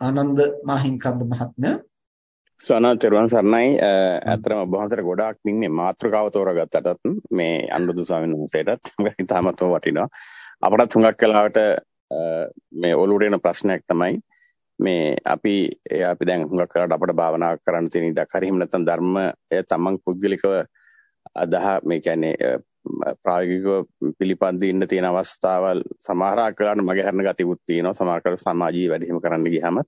ආනන්ද මහින්කන්ද මහත්මයා. සවනා තෙරුවන් සරණයි. ඇත්තටම ඔබ වහන්සේට ගොඩාක් නින්නේ මාත්‍රකාව තෝරාගත්තටත් මේ අනුරුදු ස්වාමීන් වහන්සේටත් මොකද ඉතාමත්ම වටිනවා. අපටත් හුඟක් වෙලාවට මේ ඔලුවට එන ප්‍රශ්නයක් තමයි මේ අපි අපි දැන් හුඟක් කරලා අපිට භාවනා කරන්න තියෙන ඉඩක්. හරි එහෙම නැත්නම් ධර්මය තමන් පුද්ගලිකව අදහ මේ කියන්නේ ප්‍රායෝගිකව පිළිපන්දී ඉන්න තියෙන අවස්ථාවල් සමහර ආකාරයට මගේ හරන ගතියුත් තියෙනවා. සමහර කර සමාජීය වැඩ හිම කරන්න ගියාම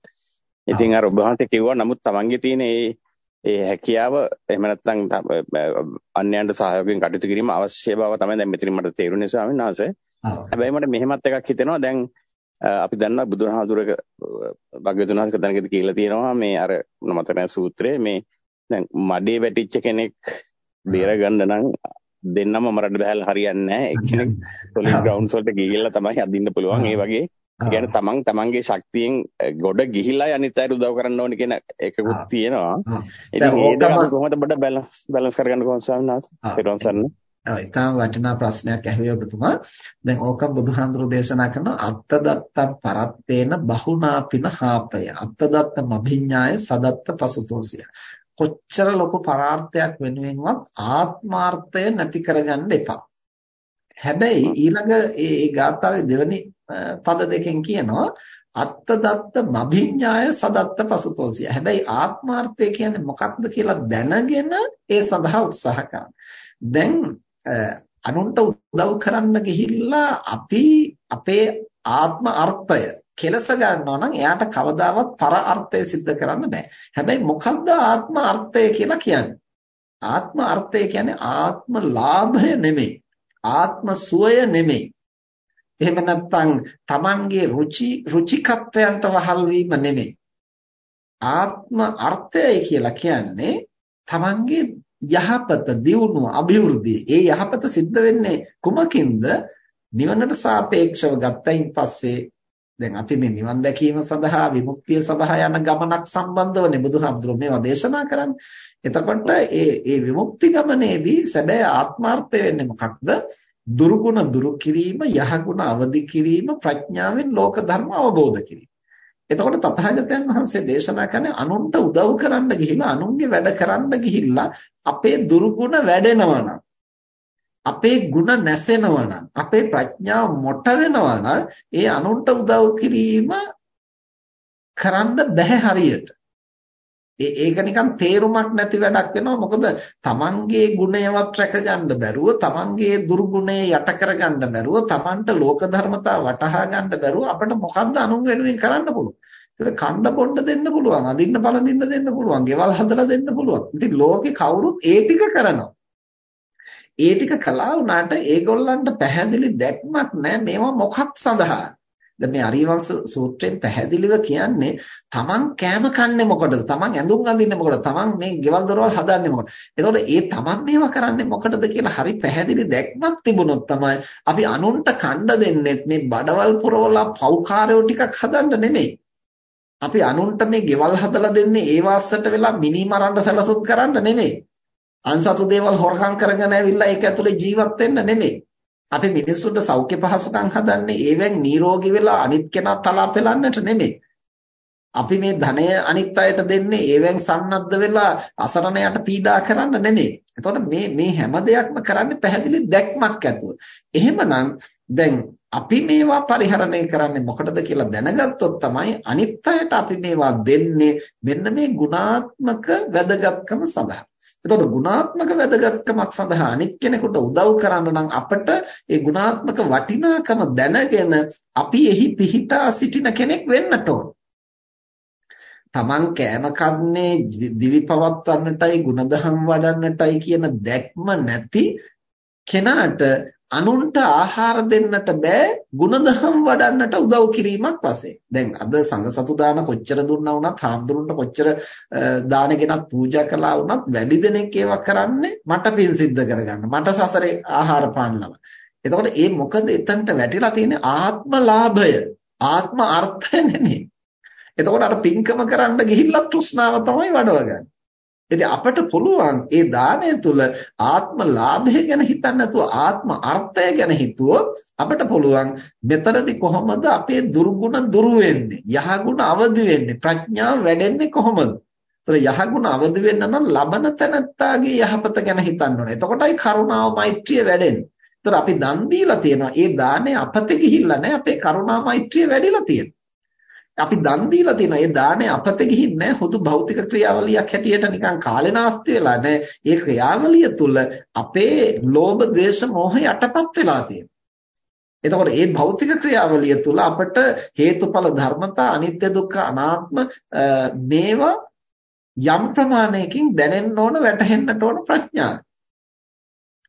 ඉතින් අර ඔබ වහන්සේ කිව්වා නමුත් තමන්ගේ තියෙන ඒ ඒ හැකියාව එහෙම නැත්නම් අන්‍යයන්ට සහයෝගයෙන් කටයුතු කිරීම අවශ්‍ය බව තමයි දැන් මෙතන මට තේරුනේ ස්වාමීන් වහන්සේ. හැබැයි මට මෙහෙමත් එකක් හිතෙනවා. දැන් අපි දන්නවා බුදුරහාඳුරක භග්‍යවතුන් වහන්සේ කතනකදී කියලා තියෙනවා මේ අර මතක නැහැ සූත්‍රයේ මේ දැන් මඩේ වැටිච්ච කෙනෙක් බේර ගන්න නම් දෙන්නම මරන්න බහැල් හරියන්නේ නැහැ. එක්කෙනෙක් සොලිඩ් ග්‍රවුන්ඩ්ස් වලට ගිහිල්ලා තමයි අදින්න පුළුවන්. ඒ වගේ කියන්නේ තමන් තමන්ගේ ශක්තියෙන් ගොඩ ගිහිලා අනිත් අයට උදව් කරන්න ඕනේ කියන එකකුත් තියෙනවා. ඉතින් ඒක කොහොමද බඩ බැලන්ස් බැලන්ස් කරගන්න කොහොමද ස්වාමීන් වහන්සේ? ඊට පස්සේ ඔව් ඊටම වටිනා ප්‍රශ්නයක් ඇහුවේ ඔබතුමා. දැන් ඕක බුදුහාඳුරු දේශනා කරන අත්තදත්තම් පරත්තේන බහුනාපින හාපය. අත්තදත්ත මභිඤ්ඤාය සදත්ත පසුතෝසිය. කොච්චර ලොකු පරාර්ථයක් වෙනුවෙන්වත් ආත්මාර්ථය නැති කරගන්න එපා. හැබැයි ඊළඟ ඒ ගාථාවේ දෙවනි පද දෙකෙන් කියනවා අත්තදත්ත මභිඥාය සදත්ත පසුතෝසිය. හැබැයි ආත්මාර්ථය කියන්නේ මොකක්ද කියලා දැනගෙන ඒ සඳහා උත්සාහ කරන්න. දැන් අනුන්ට උදව් කරන්න ගිහිල්ලා අපි අපේ ආත්ම අර්ථය කෙලස ගන්නවා නම් එයාට කවදාවත් පර අර්ථය सिद्ध කරන්න බෑ. හැබැයි මොකද්ද ආත්ම අර්ථය කියලා කියන්නේ? ආත්ම අර්ථය කියන්නේ ආත්ම ලාභය නෙමෙයි. ආත්ම සුවය නෙමෙයි. එහෙම නැත්නම් Tamanගේ ruci rucikatwayanට වහල් වීම නෙමෙයි. ආත්ම අර්ථයයි කියලා කියන්නේ Tamanගේ යහපත දියුණුව අභිවෘද්ධිය. ඒ යහපත සිද්ධ වෙන්නේ කුමකින්ද? නිවනට සාපේක්ෂව ගත්තයින් පස්සේ දැන් අපි මේ නිවන් දැකීම සඳහා විමුක්තිය සඳහා යන ගමනක් සම්බන්ධවනේ බුදුහාමුදුරුවෝ මේවා දේශනා කරන්නේ. එතකොට ඒ ඒ විමුක්ති ගමනේදී සැබෑ ආත්මාර්ථය වෙන්නේ මොකක්ද? දුරුගුණ දුරු කිරීම, යහගුණ අවදි කිරීම, ප්‍රඥාවෙන් ලෝක ධර්ම අවබෝධ කිරීම. එතකොට තථාගතයන් වහන්සේ දේශනා කරන්නේ අනුන්ට උදව් කරන්න ගිහිල්ලා අනුන්ගේ වැඩ කරන්න ගිහිල්ලා අපේ දුරුගුණ වැඩෙනවා නම් අපේ ಗುಣ නැසෙනවා නම් අපේ ප්‍රඥාව මොට වෙනවා නම් ඒ අනුන්ට උදව් කිරීම කරන්න බැහැ හරියට. ඒක නිකන් තේරුමක් නැති වැඩක් වෙනවා. මොකද තමන්ගේ ගුණයවත් රැකගන්න බැරුව තමන්ගේ දුර්ගුණය යට කරගන්න බැරුව තමන්ට ලෝක ධර්මතා වටහා ගන්න බැරුව අපිට මොකද්ද අනුන් වෙනුවෙන් කරන්න පුළුවන්? ඒක කණ්ඩ පොණ්ඩ දෙන්න පුළුවන් අදින්න පළඳින්න දෙන්න පුළුවන් ගෙවල් හදලා දෙන්න පුළුවන්. ඉතින් ලෝකේ කවුරුත් ඒ ටික කරනවා. ඒ ටික කළා වුණාට ඒගොල්ලන්ට පැහැදිලි දැක්මක් නැහැ මේවා මොකක් සඳහා. දැන් මේ අරිවංශ සූත්‍රයෙන් පැහැදිලිව කියන්නේ තමන් කෑම කන්නේ මොකටද? තමන් ඇඳුම් අඳින්නේ මොකටද? තමන් මේ ගෙවල් දොරවල් හදන්නේ මොකටද? එතකොට ඒ තමන් මේවා කරන්නේ මොකටද කියලා හරි පැහැදිලි දැක්මක් තිබුණොත් තමයි අපි අනුන්ට කණ්ඩ දෙන්නේ මේ බඩවල් පුරවලා පව්කාරයෝ ටිකක් හදන්න නෙමෙයි. අපි අනුන්ට මේ ගෙවල් හදලා දෙන්නේ ඒ වාස්සට වෙලා මිනි මරන්න සැලසුම් කරන්න නෙමෙයි. අන්සතු දේවල් හොරකම් කරගෙන ඇවිල්ලා ඒක ඇතුලේ ජීවත් වෙන්න නෙමෙයි. අපි මිනිස්සුන්ට සෞඛ්‍ය පහසුකම් හදන්නේ ඒවෙන් නිරෝගී වෙලා අනිත් කෙනා තලා පෙලන්නට නෙමෙයි. අපි මේ ධනය අනිත් අයට දෙන්නේ ඒවෙන් සන්නද්ධ වෙලා අසරණයට පීඩා කරන්න නෙමෙයි. එතකොට මේ මේ හැම දෙයක්ම කරන්නේ පැහැදිලි දැක්මක් ඇතුව. එහෙමනම් දැන් අපි මේවා පරිහරණය කරන්නේ මොකටද කියලා දැනගත්තොත් තමයි අනිත් අයට අපි මේවා දෙන්නේ මෙන්න මේ ගුණාත්මක වැදගත්කම සඳහා. එතකොට ගුණාත්මක වැදගත්කමක් සඳහා අනිත් කෙනෙකුට උදව් කරන්න නම් අපට ඒ ගුණාත්මක වටිනාකම දැනගෙන අපි එහි පිහිටා සිටින කෙනෙක් වෙන්නට ඕන. තමන් කෑම කන්නේ දිවි පවත්වන්නටයි ගුණධම් වඩන්නටයි කියන දැක්ම නැති කෙනාට අනුන්ට ආහාර දෙන්නට බෑ ಗುಣධම් වඩන්නට උදව් කිරීමක් වශයෙන්. දැන් අද සංඝ සතු දාන කොච්චර දුන්නා වුණත් හාමුදුරන්ට කොච්චර දාන ගෙනත් පූජා කළා වුණත් වැඩි දෙනෙක් ඒවා කරන්නේ මට පින් සිද්ධ කරගන්න. මට සසරේ ආහාර පාන ලබ. එතකොට මේ මොකද එතනට වැටිලා තියෙන්නේ ආත්ම ලාභය. ආත්ම අර්ථය නෙමෙයි. එතකොට අර පින්කම කරන්න ගිහිල්ලා තෘෂ්ණාව තමයි වඩවගන්නේ. ඉතින් අපට පුළුවන් ඒ දාණය තුල ආත්ම ලාභය ගැන හිතන්න නැතුව ආත්ම අර්ථය ගැන හිතුවොත් අපට පුළුවන් මෙතනදී කොහොමද අපේ දුර්ගුණ දුරු වෙන්නේ? යහගුණ අවදි වෙන්නේ? ප්‍රඥාව වැඩෙන්නේ කොහොමද? ඒතර යහගුණ අවදි වෙන්න නම් ලබන තැනත්තාගේ යහපත ගැන හිතන්න ඕනේ. එතකොටයි කරුණාව මෛත්‍රිය වැඩෙන්නේ. ඒතර අපි දන් දීලා තියෙනවා. ඒ දාණය අපතේ ගිහිල්ලා නැහැ. අපේ කරුණා මෛත්‍රිය වැඩිලා තියෙනවා. අපි දන් දීලා තියෙනවා. ඒ දාණය අපත ගිහින් නැහැ. හුදු භෞතික ක්‍රියාවලියක් හැටියට නිකන් කාලේ නාස්ති වෙලා නැහැ. ඒ ක්‍රියාවලිය තුල අපේ ලෝභ, ද්වේෂ, මෝහ යටපත් වෙලා තියෙනවා. එතකොට මේ භෞතික ක්‍රියාවලිය තුල අපට හේතුඵල ධර්මතා අනිත්‍ය දුක්ඛ අනාත්ම මේවා යම් ප්‍රමාණයකින් දැනෙන්න ඕන වැටහෙන්නට ඕන ප්‍රඥාව.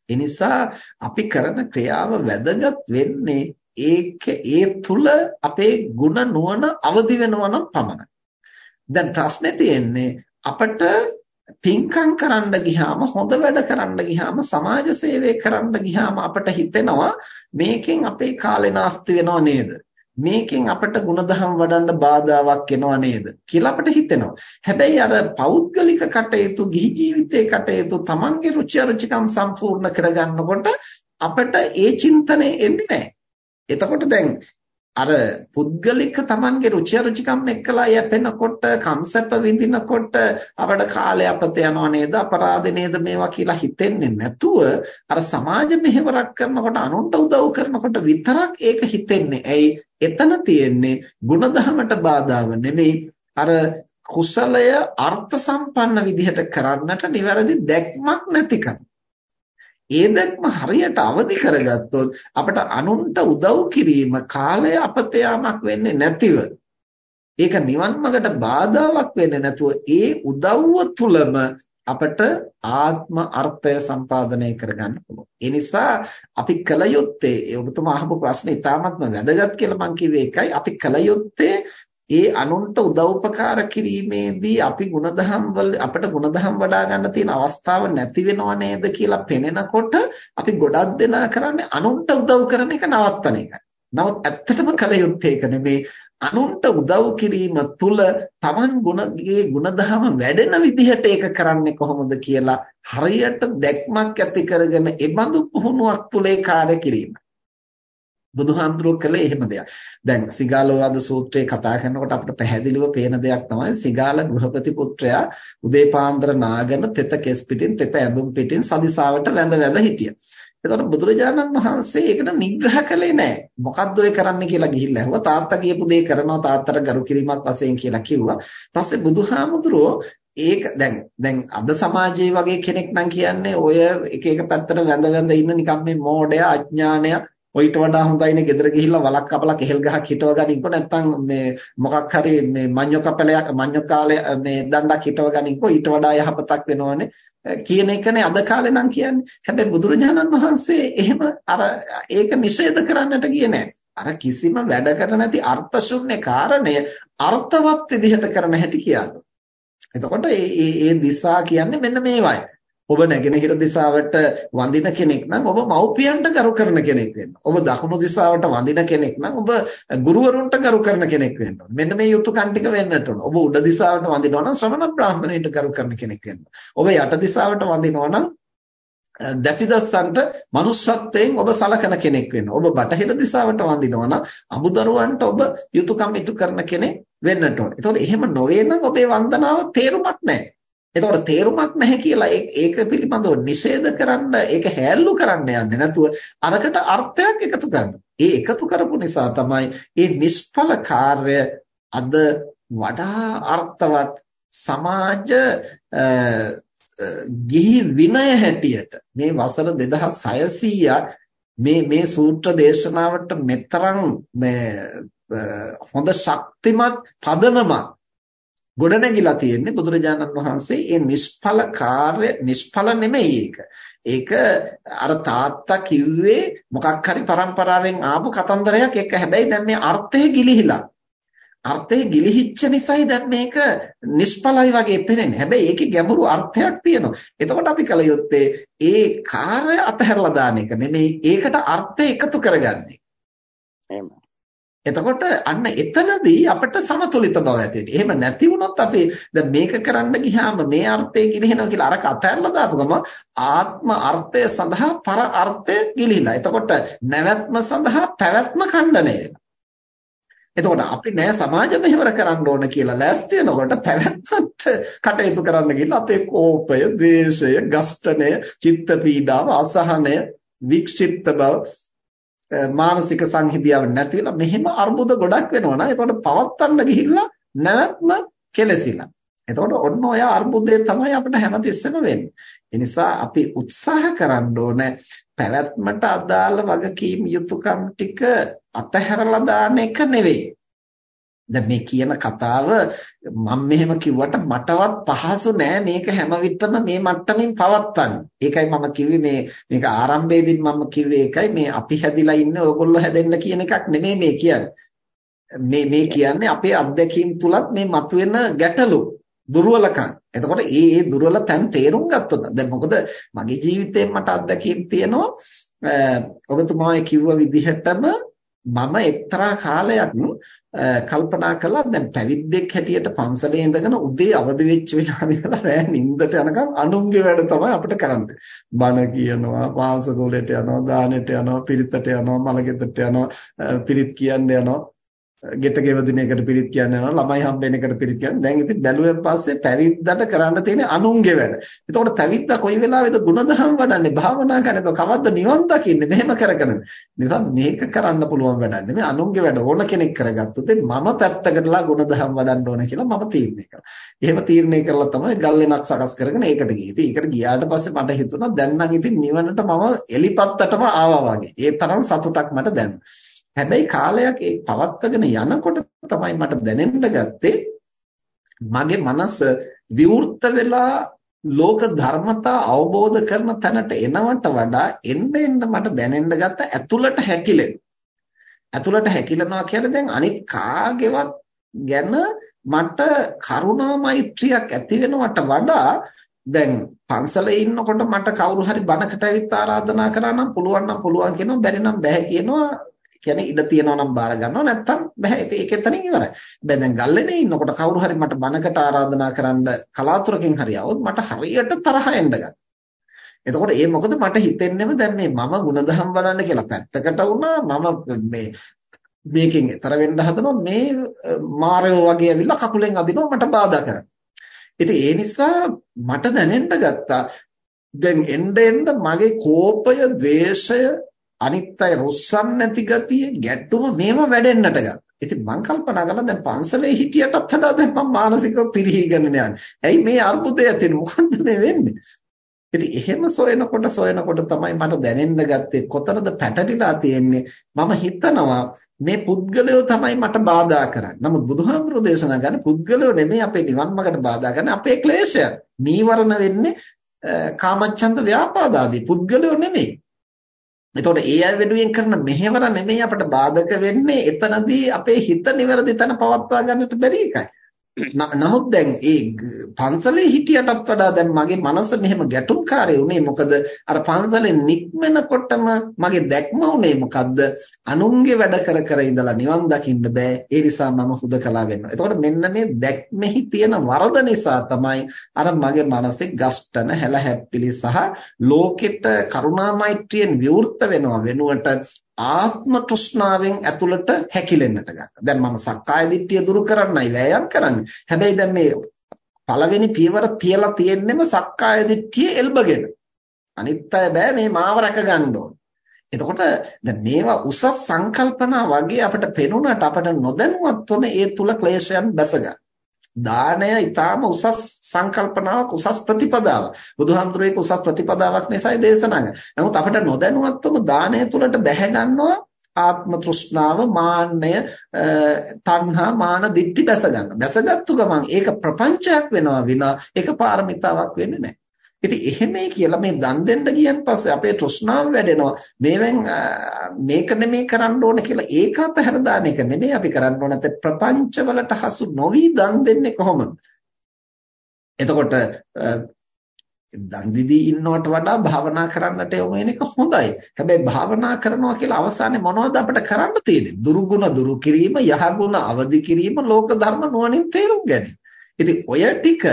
එනිසා අපි කරන ක්‍රියාව වැදගත් වෙන්නේ ඒක ඒ තුල අපේ ಗುಣ නුවණ අවදි වෙනවා නම් පමණයි. දැන් ප්‍රශ්නේ තියෙන්නේ අපට පින්කම් කරන්න ගියාම හොඳ වැඩ කරන්න ගියාම සමාජ සේවය කරන්න ගියාම අපට හිතෙනවා මේකෙන් අපේ කාලේ නාස්ති වෙනව නේද? මේකෙන් අපට ಗುಣධම් වඩන්න බාධාවක් එනව නේද කියලා අපට හිතෙනවා. හැබැයි අර පෞද්ගලික කටයුතු, ගිහි ජීවිතයේ කටයුතු, Tamange රුචි අරුචිකම් සම්පූර්ණ කරගන්නකොට අපට ඒ චින්තනෙ එන්නේ නැහැ. එතකොට දැන් අර පුද්ගලික Tamanගේ රුචි අරුචිකම් එක්කලා යැපෙනකොට කම්සප්ප විඳිනකොට අපට කාලය අපත යනව නේද අපරාධ නේද මේවා කියලා හිතෙන්නේ නැතුව අර සමාජ මෙහෙවරක් කරනකොට අනුන්ට උදව් කරනකොට විතරක් ඒක හිතෙන්නේ. ඇයි එතන තියෙන්නේ ಗುಣධමයට බාධාව නෙමෙයි අර කුසලය අර්ථ සම්පන්න විදිහට කරන්නට නිවැරදි දැක්මක් නැතිකම. ඒ දැක්ම හරියට අවදි කරගත්තොත් අපට අනුන්ට උදව් කිරීම කාලය අපතයාමක් වෙන්නේ නැතිව ඒක නිවන් මාර්ගට බාධාවක් වෙන්නේ නැතුව ඒ උදව්ව තුලම අපට ආත්ම අර්ථය සම්පාදනය කරගන්න පුළුවන්. ඒ නිසා අපි කල යුත්තේ ඔබතුමා අහපු ප්‍රශ්නේ ඉතාමත්ම වැදගත් කියලා මම කිව්වේ ඒකයි. අපි කල යුත්තේ ඒ අනුන්ට උදව්පකාර කිරීමේදී අපි ಗುಣධම් වල අපිට ಗುಣධම් වඩා ගන්න තියෙන අවස්ථාව නැති වෙනව නේද කියලා පෙනෙනකොට අපි ගොඩක් දෙනා කරන්නේ අනුන්ට උදව් කරන එක නවත්තන එකයි. නමුත් ඇත්තටම කල යුත්තේ ඒක නෙමේ අනුන්ට උදව් කිරීම තුළ Taman ගුණගේ ಗುಣධම වැඩෙන විදිහට ඒක කරන්නේ කොහොමද කියලා හරියට දැක්මක් ඇති කරගෙන ඒ බඳු පුහුණුවක් තුලේ කාර්ය කිරීමයි. බුදුහාමුදුරුවෝ කළේ එහෙම දෙයක්. දැන් සිගාලෝවාද සූත්‍රයේ කතා කරනකොට අපිට පැහැදිලිව පේන දෙයක් තමයි සිගාල ගෘහපති පුත්‍රයා උදේපාන්දර නාගෙන තෙත කෙස් පිටින් තෙත ඇඳුම් පිටින් සදිසාවට වැඳ වැඳ හිටියා. එතකොට බුදුරජාණන් වහන්සේ ඒකට නිග්‍රහ කළේ නැහැ. මොකද්ද ඔය කරන්න කියලා ගිහිල්ලා ඇහුවා. තාත්තා කියපු දේ කරනවා තාත්තට ගරු කිරීමක් වශයෙන් කියලා කිව්වා. පස්සේ බුදුහාමුදුරුවෝ ඒක දැන් දැන් අද සමාජයේ වගේ කෙනෙක් නම් කියන්නේ ඔය එක එක පැත්තට වැඳ වැඳ ඉන්න නිකම් මේ මෝඩය අඥානය ඔయిత වඩා හොඳයිනේ ගෙදර ගිහිල්ලා වලක් කපලා කෙහෙල් ගහක් හිටව ගනින්කො නැත්නම් මේ මොකක් හරි මේ මඤ්ඤො කපලයක් මඤ්ඤො කාලේ මේ දණ්ඩක් හිටව ගනින්කො ඊට වඩා යහපතක් වෙනවනේ කියන එකනේ අද කාලේ නම් කියන්නේ. හැබැයි බුදුරජාණන් වහන්සේ එහෙම අර ඒක නිෂේධ කරන්නට ගියේ නැහැ. අර කිසිම වැඩකට නැති අර්ථ ශූන්‍ය කාරණය අර්ථවත් විදිහට කරන හැටි කියනවා. එතකොට මේ මේ දිසා කියන්නේ මෙන්න මේවයි. ඔබ නැගෙනහිර දිශාවට වඳින කෙනෙක් නම් ඔබ මව්පියන්ට ගරු කරන කෙනෙක් වෙන්න. ඔබ දකුණු දිශාවට වඳින කෙනෙක් නම් ඔබ ගුරුවරුන්ට ගරු කරන කෙනෙක් වෙන්න ඕන. මෙන්න මේ යුතුයකම් ටික වෙන්නට ඕන. ඔබ උඩ දිශාවට වඳිනවා නම් ශ්‍රමණ බ්‍රාහ්මණයට ගරු කරන කෙනෙක් වෙන්න. ඔබ යට දිශාවට වඳිනවා නම් දැසිදස්සන්ට manussත්වයෙන් ඔබ සලකන කෙනෙක් වෙන්න. ඔබ බටහිර දිශාවට වඳිනවා නම් අමුදරුවන්ට ඔබ යුතුයකම් ඉටු කරන කෙනෙක් වෙන්නට ඕන. ඒතකොට එහෙම නොවේ නම් ඔබේ වන්දනාව තේරුමක් නැහැ. එතකොට තේරුමක් නැහැ කියලා ඒක පිළිබඳව නිෂේධ කරන්න ඒක හැල්ලු කරන්න යන්නේ නැතුව අරකට අර්ථයක් එකතු කරන්න. ඒ එකතු කරපු නිසා තමයි මේ නිෂ්ඵල කාර්ය අද වඩා අර්ථවත් සමාජ ගිහි විනය හැටියට මේ වසර 2600ක් මේ මේ සූත්‍ර දේශනාවට මෙතරම් මේ හොඳ ශක්තිමත් පදනමක් ගොඩනැගිලා තියෙන්නේ බුදුරජාණන් වහන්සේ මේ නිෂ්ඵල කාර්ය නිෂ්ඵල නෙමෙයි ඒක. ඒක අර තාත්තා කිව්වේ මොකක් හරි પરම්පරාවෙන් ආපු කතන්දරයක් එක්ක. හැබැයි දැන් මේ අර්ථය ගිලිහිලා. අර්ථය ගිලිහිච්ච නිසායි දැන් මේක නිෂ්ඵලයි වගේ පේන්නේ. හැබැයි ඒකේ ගැඹුරු අර්ථයක් තියෙනවා. එතකොට අපි කල යුත්තේ ඒ කාර්ය අතහැරලා දාන එක නෙමෙයි ඒකට අර්ථය එකතු කරගන්නේ. එහෙමයි. එතකොට අන්න එතනදී අපිට සමතුලිත බව ඇති වෙනවා. එහෙම නැති වුණොත් අපි දැන් මේක කරන්න ගියාම මේ අර්ථය ගිලිහෙනවා කියලා අරක අතහැරලා දාපු ගම ආත්ම අර්ථය සඳහා පර අර්ථය ගිලිහිලා. එතකොට නැවැත්ම සඳහා පැවැත්ම ඛණ්ඩණය එතකොට අපි නෑ සමාජ මෙහෙවර කරන්න ඕන කියලා ලෑස්ති වෙනකොට පැවැත්මට කටයුතු කරන්න ගිහිල්ලා අපේ කෝපය, ද්වේෂය, ගස්ඨණය, චිත්ත පීඩාව, අසහනය, වික්ෂිප්ත බව මානසික සංහිඳියාව නැති වෙලා මෙහෙම අර්බුද ගොඩක් වෙනවා නේද? එතකොට පවත්තන්න ගිහිල්ලා නැවත්ම කෙලසිලා. එතකොට ඔන්න ඔය අර්බුදේ තමයි අපිට හැමතිස්සෙම වෙන්නේ. ඒ නිසා අපි උත්සාහ කරන්න ඕන පැවැත්මට අදාළ වගකීම් යුතුයකම් ටික අතහැරලා දාන එක නෙවෙයි. දැන් මේ කියන කතාව මම මෙහෙම කිව්වට මටවත් පහසු නෑ මේක හැම විටම මේ මට්ටමින් පවත්වන්න. ඒකයි මම කිව්වේ මේ මේක ආරම්භයේදී මම කිව්වේ ඒකයි මේ අපි හැදිලා ඉන්නේ ඕගොල්ලෝ හැදෙන්න කියන එකක් නෙමෙයි මේ කියන්නේ. මේ මේ කියන්නේ අපේ අත්දැකීම් තුලත් මේ මතුවෙන ගැටලු දුර්වලකම්. එතකොට ඒ ඒ දුර්වල තැන් තේරුම් ගත්තොත් දැන් මොකද මගේ ජීවිතේ මට අත්දැකීම් තියෙනවා ඔබතුමා කිව්ව විදිහටම මම එක්තරා කාලයක් කල්පනා කළා දැන් පැවිද්දෙක් හැටියට පන්සලේ ඉඳගෙන උදේ අවදි වෙච්ච වෙලාවෙ ඉඳලා රෑ නිින්දට යනකම් අනුන්ගේ වැඩ තමයි අපිට කරන්න. බණ කියනවා, පාසකෝලයට යනවා, දානෙට යනවා, පිරිතට යනවා, මලගෙදරට යනවා, පිරිත් කියන්න යනවා. ගෙට ගෙවදින එකට පිළිත් කියනවා ළමයි හම්බෙන එකට පිළිත් කියනවා දැන් ඉතින් බැලුවෙන් පස්සේ පැවිද්දට කරන්න තියෙන අනුන්ගේ වැඩ. එතකොට පැවිද්දා කොයි වෙලාවෙද ಗುಣධම් වඩන්නේ භාවනා කරනකොට කවද්ද නිවන් දකින්නේ මෙහෙම කරගෙන. නිසා මේක කරන්න පුළුවන් වැඩක් නෙමෙයි අනුන්ගේ වැඩ ඕන කෙනෙක් කරගත්තොත් මම පැත්තකටලා ಗುಣධම් වඩන්න ඕන කියලා මම තීරණය කළා. එහෙම තීරණය කරලා තමයි ගල්ලෙනක් සකස් කරගෙන ඒකට ගියේ. ඉතින් ඒකට ගියාට පස්සේ මට හිතුණා දැන් නම් ඉතින් නිවනට මම එලිපත්තටම ආවා වගේ. ඒ තරම් සතුටක් මට දැනුණා. හැබැයි කාලයක් ඒ පවත්වගෙන යනකොට තමයි මට දැනෙන්න ගත්තේ මගේ මනස විවෘත වෙලා ලෝක ධර්මතා අවබෝධ කරන තැනට එනවට වඩා එන්න එන්න මට දැනෙන්න ගත්ත ඇතුළට හැකිලෙන. ඇතුළට හැකිලනවා කියන්නේ දැන් අනිත් කාගේවත් ගැන මට කරුණා මෛත්‍රියක් ඇති වෙනවට වඩා දැන් පන්සලේ ඉන්නකොට මට කවුරු හරි බණකට ඇවිත් ආරාධනා කරා නම් පුළුවන් නම් පුළුවන් කියනවා බැරි නම් බැහැ කියනවා කියන්නේ ඉඩ තියනවා නම් බාර ගන්නවා නැත්තම් බෑ. ඉතින් ඒක එතනින් ඉවරයි. හැබැයි දැන් ගල්ලෙනේ ඉන්නකොට කවුරු හරි මට බනකට ආරාධනා කරන්න කලාතුරකින් හරි આવොත් මට හරියට තරහ එන්න ගන්නවා. එතකොට ඒ මොකද මට හිතෙන්නේම දැන් මේ මම ಗುಣධම් බලන්න කියලා පැත්තකට වුණා මම මේ මේකෙන් ඈතර වෙන්න හදනවා මේ මාරයෝ වගේ ඇවිල්ලා කකුලෙන් අදිනවා මට බාධා කරනවා. ඉතින් ඒ නිසා මට දැනෙන්න ගත්තා දැන් එන්න එන්න මගේ කෝපය, ද්වේෂය, අනිත් අය රුස්සන් නැති ගතිය ගැටුම මේව වැඩෙන්නට ගත්තා. ඉතින් මම කල්පනා කළා දැන් පන්සලේ හිටියටත් වඩා දැන් මම මානසිකව පිරිහීගෙන යන්නේ. ඇයි මේ අර්බුදය ඇතිවෙන්නේ? මොකද්ද මේ වෙන්නේ? ඉතින් එහෙම සොයනකොට සොයනකොට තමයි මට දැනෙන්න ගත්තේ කොතනද පැටලිලා තියෙන්නේ මම හිතනවා මේ පුද්ගලයෝ තමයි මට බාධා කරන්නේ. නමුත් බුදුහාමුදුරෝ දේශනා කරන්නේ පුද්ගලයෝ නෙමෙයි අපේ නිවන් මාර්ගට බාධා කරන්නේ අපේ ක්ලේශයන්. නීවරණ වෙන්නේ කාමච්ඡන්ද ව්‍යාපාදාදී පුද්ගලයෝ නෙමෙයි. එතකොට ඒ අය වෙනුවෙන් කරන මෙහෙවර නෙමෙයි අපට බාධක වෙන්නේ එතනදී අපේ හිත නිවැරදි තැන පවත්වා ගන්නට බැරි එකයි. නමුත් දැන් ඒ පන්සලේ හිටියටත් වඩා දැන් මගේ මනස මෙහෙම ගැටුම්කාරී වුණේ මොකද අර පන්සලෙන් නික්මනකොටම මගේ දැක්ම උනේ මොකද්ද? අනුන්ගේ වැඩ කර කර ඉඳලා නිවන් දකින්න බෑ. ඒ නිසා මම හුදකලා වෙනවා එතකොට මෙන්න මේ දැක්මෙහි තියෙන වරද නිසා තමයි අර මගේ මනසේ ගස්ටන හැල හැප්පිලි සහ ලෝකෙට කරුණා මෛත්‍රියෙන් විවෘත වෙනවා. වෙනුවට ආත්ම තෘෂ්ණාවෙන් ඇතුළට හැකිලෙන්නට ගත්තා. දැන් මම සක්කාය දිට්ඨිය දුරු කරන්නයි වෑයම් කරන්නේ. හැබැයි දැන් මේ පළවෙනි පියවර තියලා තියෙන්නෙම සක්කාය දිට්ඨිය එල්බගෙන. අනිත් අය බෑ මේ මාව රැක ගන්න ඕන. එතකොට දැන් මේවා උසස් සංකල්පනා වගේ අපිට පෙනුනට අපිට නොදැනුවත්වම ඒ තුල ක්ලේශයන් බැස ගන්න. දානය ඊටාම උසස් සංකල්පනාවක් උසස් ප්‍රතිපදාවක්. බුදුහාමුදුරුවෝ ඒක උසස් ප්‍රතිපදාවක් නිසායි දේශනා කරන්නේ. නමුත් අපිට නොදැනුවත්වම දානය තුලට බැහැ ගන්නවා ආත්ම තෘෂ්ණාව, මාන්නය, තණ්හා, මාන, දිට්ඨි බැස ගන්න. බැසගත්තු ගමන් ඒක ප්‍රපංචයක් වෙනවා විනා ඒක පාරමිතාවක් වෙන්නේ නැහැ. ඉතින් එහෙමයි කියලා මේ දන් දෙන්න ගියන් පස්සේ අපේ තෘෂ්ණාව වැඩෙනවා. මේවෙන් මේක නෙමෙයි කරන්න ඕන කියලා ඒක අතහැර දාන එක නෙමෙයි අපි කරන්න ඕන. නැත්නම් ප්‍රපංච වලට හසු නොවි දන් දෙන්නේ කොහොමද? එතකොට දන් දීදී ඉන්නවට වඩා භාවනා කරන්නට යොමු වෙන එක හොඳයි. හැබැයි භාවනා කරනවා කියලා අවසානයේ මොනවද අපිට කරන්න තියෙන්නේ? දුරුගුණ දුරු කිරීම, යහගුණ අවදි කිරීම, ලෝක ධර්ම නුවණින් තේරුම් ගැනීම. ඉතින් ඔය ටික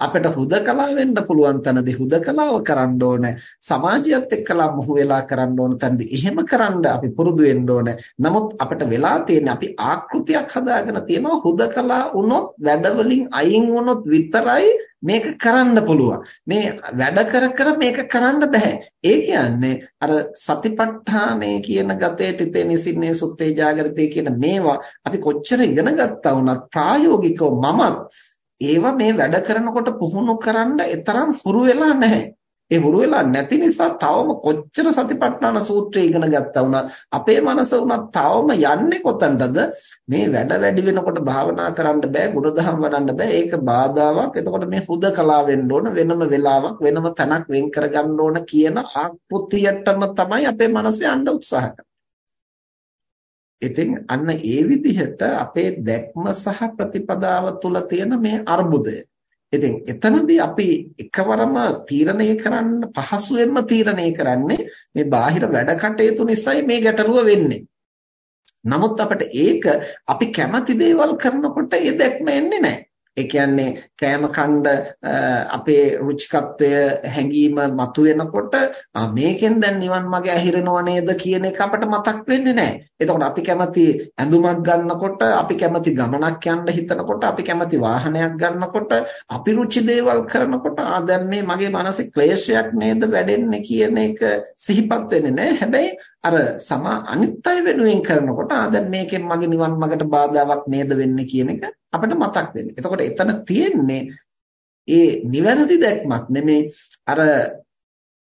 අපිට හුදකලා වෙන්න පුළුවන් තැනදී හුදකලාව කරන්න ඕනේ. සමාජයත් එක්කලා මුහු වෙලා කරන්න ඕන තැනදී එහෙම කරන්න අපි පුරුදු වෙන්න ඕනේ. නමුත් අපිට වෙලා තියෙන්නේ අපි ආකෘතියක් හදාගෙන තියෙනවා. හුදකලා වුණොත් වැඩවලින් අයින් වුණොත් විතරයි මේක කරන්න පුළුවන්. මේ වැඩ කර කර මේක කරන්න බෑ ඒ කියන්නේ අර සතිපට්ඨානය කියන ගතේ තිතේ නිසින්නේ සුත්තේ ජාගරිතේ කියන මේවා අපි කොච්චර ඉගෙන ගත්තා වුණත් ප්‍රායෝගිකව මමත් ඒවා මේ වැඩ කරනකොට පුහුණු කරන්න එතරම් හුරු වෙලා නැහැ. ඒ හුරු වෙලා නැති නිසා තවම කොච්චර සතිපට්ඨාන සූත්‍රය ඉගෙන ගත්තා වුණත් අපේ මනස උනත් තවම යන්නේ කොතනටද? මේ වැඩ වැඩි වෙනකොට භාවනා කරන්න බෑ ගුණධම් වඩන්න බෑ. ඒක බාධාවක්. එතකොට මේ හුදකලා වෙන්න ඕන වෙනම වෙලාවක් වෙනම තැනක් වෙන් කරගන්න ඕන කියන ආකෘතියටම තමයි අපේ මනස යන්න උත්සාහ කරන්නේ. ඉතින් අන්න ඒ විදිහට අපේ දැක්ම සහ ප්‍රතිපදාව තුල තියෙන මේ අර්බුදය. ඉතින් එතනදී අපි එකවරම තීරණය කරන්න පහසුවෙන්ම තීරණය කරන්නේ මේ බාහිර වැඩ කටයුතු නිසායි මේ ගැටලුව වෙන්නේ. නමුත් අපිට ඒක අපි කැමති දේවල් කරනකොට ඒ දැක්ම එන්නේ නැහැ. ඒ කියන්නේ කෑම කණ්ඩ අපේ රුචිකත්වය හැඟීම මතුවෙනකොට මේකෙන් දැන් නිවන් මාගේ ඇහිරෙනව නේද කියන එක අපට මතක් වෙන්නේ නැහැ. එතකොට අපි කැමති ඇඳුමක් ගන්නකොට, අපි කැමති ගමනක් යන්න හිතනකොට, අපි කැමති වාහනයක් ගන්නකොට, අපි රුචි දේවල් කරනකොට ආ දැන් මේ මගේ මනසේ ක්ලේශයක් නේද වැඩෙන්නේ කියන එක සිහිපත් වෙන්නේ නැහැ. හැබැයි අර සමා අනිත් අය වෙනුවෙන් කරනකොට ආ දැන් මේකෙන් මගේ නිවන් මාර්ගට බාධාවක් නේද වෙන්නේ කියන එක අපිට මතක් වෙන්නේ. එතකොට එතන තියෙන්නේ ඒ නිවැරදි දැක්මක් නෙමේ අර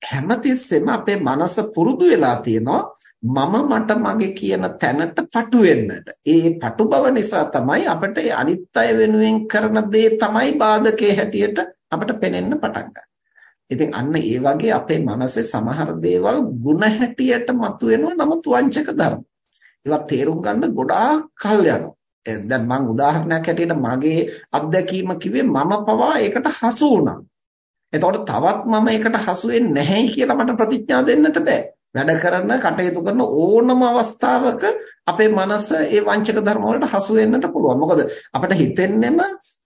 හැමතිස්සෙම අපේ මනස පුරුදු වෙලා තියෙනවා මම මට මගේ කියන තැනට පටු වෙන්නට. ඒ පටු බව නිසා තමයි අපිට අනිත් අය වෙනුවෙන් කරන දේ තමයි බාධකේ හැටියට අපිට පේනෙන්න පටන් ගන්නේ. ඉතින් අන්න ඒ වගේ අපේ මනසේ සමහර දේවල් ಗುಣ හැටියට මතුවෙනවා නමුත් වංචක ධර්ම. ඒවා තේරුම් ගන්න ගොඩාක් කල් යනවා. දැන් මම උදාහරණයක් හැටියට මගේ අත්දැකීම කිව්වේ මම පවා ඒකට හසු වුණා. එතකොට තවත් මම ඒකට හසු වෙන්නේ නැහැයි කියලා මට ප්‍රතිඥා දෙන්නට බෑ. වැඩ කරන කටයුතු කරන ඕනම අවස්ථාවක අපේ මනස ඒ වංචක ධර්ම වලට හසු වෙන්නට පුළුවන්. මොකද අපිට හිතෙන්නෙම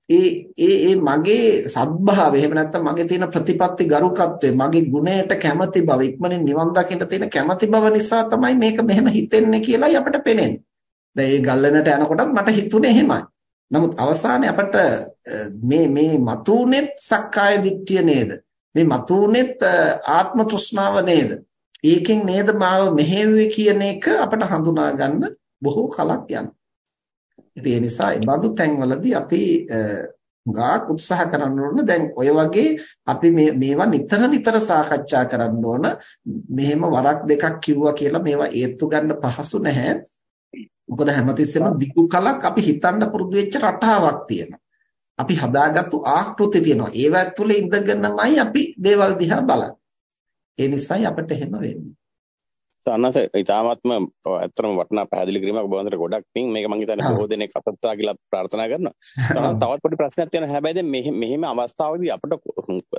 ඒ ඒ ඒ මගේ සත්භාවය එහෙම නැත්නම් මගේ තියෙන ප්‍රතිපත්ති ගරුකත්වය මගේ ගුණයට කැමැති බව ඉක්මනින් නිවන් දකින්න තියෙන කැමැති බව නිසා තමයි මේක මෙහෙම හිතෙන්නේ කියලායි අපිට පේන්නේ. දැන් මේ ගල්ලනට යනකොටත් මට හිතුනේ එහෙමයි. නමුත් අවසානයේ අපට මේ මේ මතුනෙත් සක්කාය දිට්ඨිය නේද? මේ මතුනෙත් ආත්ම තෘෂ්ණාව නේද? ඒකෙන් නේද මාව මෙහෙව්වේ කියන එක අපට හඳුනා ගන්න බොහෝ කලක් යනවා. ඉතින් ඒ නිසා මේ බඳු තැන්වලදී අපි ගාක් උත්සාහ කරන්න ඕන. දැන් ඔය වගේ අපි මේ මේවා නිතර නිතර සාකච්ඡා කරන්න ඕන. මෙහෙම වරක් දෙකක් කිව්වා කියලා මේවා ඒත්තු ගන්න පහසු නැහැ. මොකද හැමතිස්සෙම දිගු කලක් අපි හිතන්න පුරුදු වෙච්ච රටාවක් තියෙනවා. අපි හදාගත්තු ආකෘති තියෙනවා. ඒවා ඇතුලේ ඉඳගෙනමයි අපි දේවල් දිහා බලන්නේ. ඒ නිසායි අපිට එහෙම වෙන්නේ. සන්නස ඉතාමත්ම ඇත්තටම වටිනා පැහැදිලි කිරීමක්. බවන්තර ගොඩක් පිං. මේක මම හිතන්නේ බොහෝ දෙනෙක් අසත්තා කියලා ප්‍රාර්ථනා කරනවා. තවත් පොඩි ප්‍රශ්නයක් තියෙනවා. හැබැයි දැන් මෙහෙම මෙහෙම අවස්ථාවකදී අපිට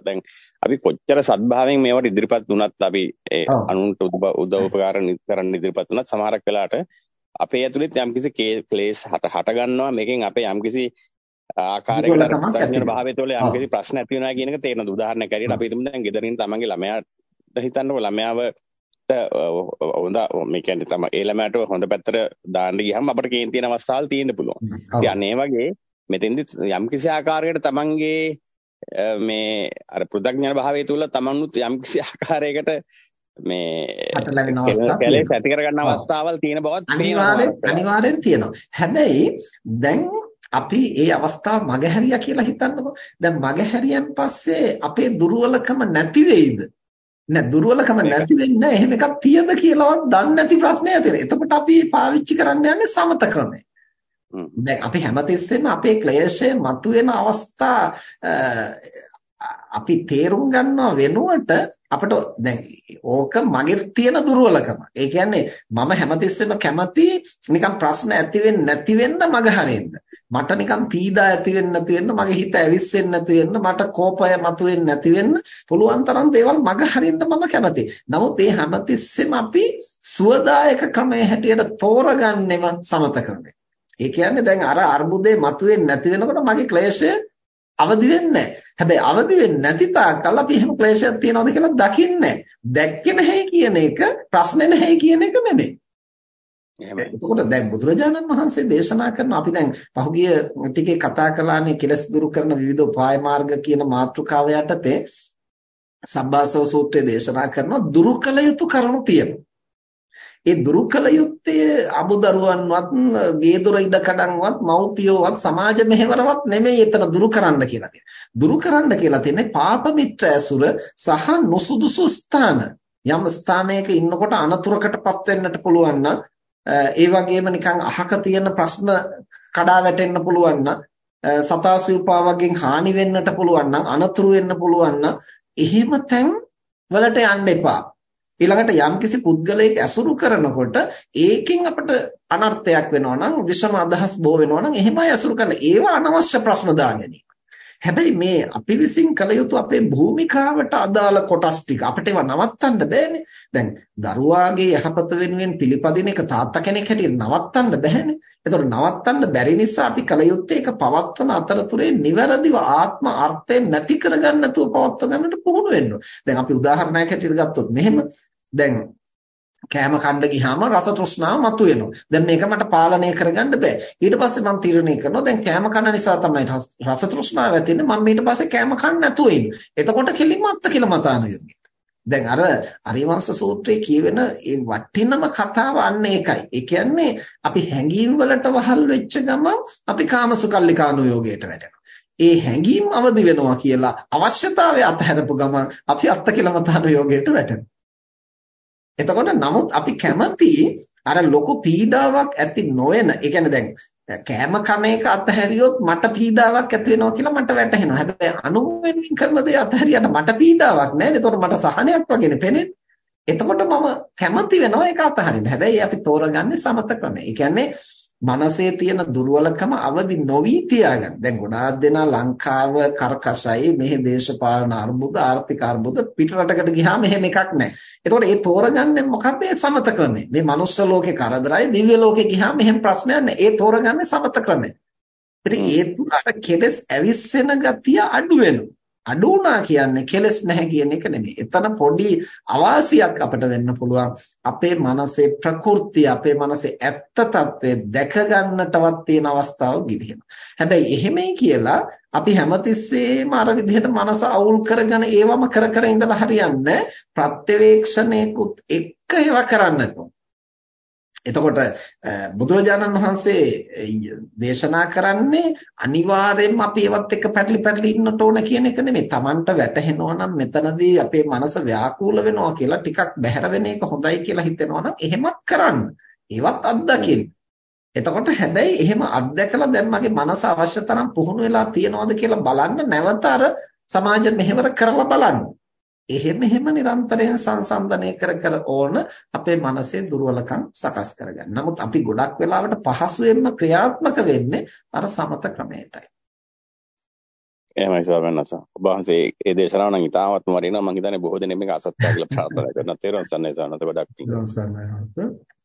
දැන් අපි කොච්චර සත්භාවයෙන් මේවට ඉදිරිපත් වුණත් අපි ඒ අනුන්ට උදව් උපකාර කරන්න ඉදිරිපත් වුණත් සමහරක් වෙලාවට අපේ ඇතුළෙත් යම්කිසි ක්ලේශ හට හට ගන්නවා. මේකෙන් අපේ යම්කිසි ආකාරයකට ප්‍රත්‍යක්ෂ භාවය තුළ යම්කිසි ප්‍රශ්න ඇති වෙනවා කියන එක තේරෙන උදාහරණයක් ඇරියට අපි හිතමු දැන් ගෙදරින් තමන්ගේ ළමයාට හිතන්නකො ළමයාව හොඳ මේ කියන්නේ තමයි ඒ ළමයාට හොඳ පැත්තට දාන්න ගියහම අපිට කේන් තියෙන අවස්ථාවල් තියෙන්න පුළුවන්. ඒ වගේ මෙතෙන්දි යම්කිසි ආකාරයකට තමන්ගේ මේ අර පෘථග්ජන භාවය තුල තමන්ුත් යම්කිසි ආකාරයකට මේ කැලේ ඇති කරගන්න අවස්ථාවල් තියෙන බවත් අනිවාර්යෙන් අනිවාර්යෙන් තියෙනවා. හැබැයි දැන් අපි ඒ අවස්ථාව මගහැරියා කියලා හිතන්නකෝ. දැන් මගහැරියන් පස්සේ අපේ දුර්වලකම නැති වෙයිද? නෑ දුර්වලකම නැති වෙන්නේ එහෙම එකක් තියද කියලාවත් දන්නේ නැති ප්‍රශ්නයක් තියෙනවා. එතකොට අපි පාවිච්චි කරන්න යන්නේ සමත ක්‍රමය. දැන් අපි හැමතිස්සෙම අපේ ක්ලේශය මතුවෙන අවස්ථා අපි තේරුම් ගන්නව වෙනුවට අපිට දැන් ඕක මගේ තියෙන දුර්වලකම. ඒ කියන්නේ මම හැමතිස්සෙම කැමති නිකන් ප්‍රශ්න ඇති වෙන්නේ නැති වෙන්න මග හරින්න. මට නිකන් පීඩා ඇති වෙන්නේ නැති වෙන්න, මගේ හිත ඇවිස්සෙන්නේ නැති වෙන්න, මට කෝපය මතුවෙන්නේ නැති වෙන්න පුළුවන් තරම් දේවල් මග හරින්න මම කැමතියි. නමුත් මේ හැමතිස්සෙම අපි සුවදායක ක්‍රමයේ හැටියට තෝරගන්නෙම සමත ක්‍රමය. ඒ කියන්නේ දැන් අර අර්බුදේ මතුවෙන්නේ නැති වෙනකොට මගේ ක්ලේශය අවදි වෙන්නේ හැබැයි අවදි වෙන්නේ නැති තාක්කල් අපි එහෙම ක්ලේශයක් තියනවද කියලා දකින්නේ දැක්කේ නැහැ කියන එක ප්‍රශ්නේ නැහැ කියන එක නෙමෙයි. එහෙමයි. එතකොට දැන් බුදුරජාණන් වහන්සේ දේශනා කරන අපි දැන් පහුගිය ටිකේ කතා කළානේ කෙලස් දුරු කරන විවිධ උපාය මාර්ග කියන මාතෘකාව යටතේ සබ්බාසව සූත්‍රය දේශනා කරනවා දුරු කළ යුතු කරුණු තියෙනවා. ඒ දුරු කළ යුත්තේ අමුදරුවන්වත් ගේ දොර ඉඩ කඩන්වත් මව්පියෝවත් සමාජ මෙහෙවරවත් නෙමෙයි එතන දුරු කරන්න කියලා තියෙන්නේ. දුරු කරන්න කියලා තියෙන්නේ පාප මිත්‍ර ඇසුර සහ නොසුදුසු ස්ථාන. යම් ස්ථානයක ඉන්නකොට අනතුරකටපත් වෙන්නට පුළුවන් නම් ඒ වගේම නිකන් අහක තියෙන ප්‍රශ්න කඩා වැටෙන්න පුළුවන් නම් සතාසිව්පා වගේ හානි වෙන්නට පුළුවන් නම් අනතුරු වෙන්න පුළුවන් නම් එහෙම තැන් වලට යන්න එපා. ඊළඟට යම්කිසි පුද්ගලයෙක් ඇසුරු කරනකොට ඒකෙන් අපිට අනර්ථයක් වෙනවා නම් විෂම අදහස් බෝ වෙනවා නම් එහෙමයි ඇසුරු කරන්න. ඒවා අනවශ්‍ය ප්‍රශ්න දාගැනීම. හැබැයි මේ අපි විසින් කළ යුතු අපේ භූමිකාවට අදාළ කොටස් ටික අපිට ඒවා නවත්තන්න බෑනේ. දැන් දරුවාගේ යහපත වෙනුවෙන් පිළිපදින එක තාත්තා කෙනෙක් හැටියට නවත්තන්න බෑනේ. ඒතකොට නවත්තන්න බැරි නිසා අපි කළ යුත්තේ ඒක පවත්වන අතරතුරේ නිවැරදිව ආත්ම අර්ථයෙන් නැති කරගන්න නැතුව පවත්ව ගන්නට පුහුණු වෙන්න. දැන් අපි උදාහරණයක් හැටියට ගත්තොත් මෙහෙම දැන් කෑම කන්න ගියාම රස තෘෂ්ණාව මතුවෙනවා. දැන් මේක මට පාලනය කරගන්න බෑ. ඊට පස්සේ මම තීරණය කරනවා දැන් කෑම කන නිසා තමයි රස තෘෂ්ණාව ඇති වෙන්නේ. මම ඊට පස්සේ කෑම කන්න නැතුව ඉන්න. එතකොට කිලිමත්ත කියලා මතාන යෝගී. දැන් අර අරිවංශ සූත්‍රයේ කියවෙන ඒ වටිනම කතාව අන්න ඒකයි. ඒ කියන්නේ අපි හැඟීම් වලට වහල් වෙච්ච ගමන් අපි කාමසුකල්ලිකානුයෝගයට වැටෙනවා. ඒ හැඟීම් අවදි වෙනවා කියලා අවශ්‍යතාවය අතහැරපු ගමන් අපි අත්ත කියලා මතානුයෝගයට වැටෙනවා. එතකොට නමුත් අපි කැමති අර ලොකු පීඩාවක් ඇති නොවන ඒ කියන්නේ දැන් කෑම කන එක අතහැරියොත් මට පීඩාවක් ඇති වෙනවා කියලා මට වැටහෙනවා. හැබැයි අනුවෙන් කරන දේ අතහැරියට මට පීඩාවක් නැහැ. ඒතකොට මට සහනයක් වගේනේ පෙනෙන්නේ. එතකොට මම කැමති වෙනවා ඒක අතහරින්න. හැබැයි අපි තෝරගන්නේ සමත ක්‍රමය. ඒ කියන්නේ මනසේ තියෙන දුර්වලකම අවදි නොවි තියාගන්න. දැන් ගොඩාක් දෙනා ලංකාව කරකසයි මෙහි දේශපාලන අර්බුද ආර්ථික අර්බුද පිටරටකට ගියාම එහෙම එකක් නැහැ. එතකොට ඒ තෝරගන්නේ මොකක්ද ඒ සමත ක්‍රමය. මේ මනුස්ස ලෝකේ කරදරයි දිව්‍ය ලෝකේ ගියාම එහෙම ප්‍රශ්නයක් නැහැ. ඒ තෝරගන්නේ සමත ක්‍රමය. ඉතින් ඒ අර කෙලස් ඇවිස්සෙන ගතිය අඩු වෙනවා. අඩු වුණා කියන්නේ කෙලස් නැහැ කියන එක නෙමෙයි. එතන පොඩි අවාසියක් අපිට වෙන්න පුළුවන්. අපේ මනසේ ප්‍රകൃතිය, අපේ මනසේ ඇත්ත తත්වය දැක ගන්නටවත් තියෙන අවස්ථාව ගිලිහෙනවා. හැබැයි එහෙමයි කියලා අපි හැමතිස්සෙම අර විදිහට මනස අවුල් කරගෙන ඒවම කර කර ඉඳලා හරියන්නේ ප්‍රත්‍යවේක්ෂණයකුත් එක්ක ඒවා කරන්නට ඕන. එතකොට බුදුරජාණන් වහන්සේ දේශනා කරන්නේ අනිවාර්යයෙන්ම අපි ඒවත් එක්ක පැටලි පැටලි ඉන්නට ඕන කියන එක නෙමෙයි. Tamanට වැටහෙනවා නම් මෙතනදී අපේ මනස ව්‍යාකූල වෙනවා කියලා ටිකක් බැහැර වෙන එක හොඳයි කියලා හිතෙනවා නම් එහෙමත් කරන්න. ඒවත් අත්දකින්න. එතකොට හැබැයි එහෙම අත්දැකලා දැන් මගේ මනස අවශ්‍ය තරම් පුහුණු වෙලා තියනවද කියලා බලන්න නැවත අර සමාජ මෙහෙවර කරලා බලන්න. එහෙම එහෙම නිරන්තරයෙන් සංසන්දනය කර කර ඕන අපේ මනසේ දුර්වලකම් සකස් කරගන්න. නමුත් අපි ගොඩක් වෙලාවට පහසුවෙන්ම ක්‍රියාත්මක වෙන්නේ අර සමත ක්‍රමයටයි. එහෙමයි ස්වාමීන් වහන්සේ. ඔබ වහන්සේ ඒ දේශනාව නම් ඉතාමත්ම වටිනවා. මම හිතන්නේ බොහෝ දෙනෙක් මේක අසත්‍ය කියලා ප්‍රාර්ථනා කරනවා. තේරුම් ගන්න ස්වාමීන් වහන්සේ ගොඩක්.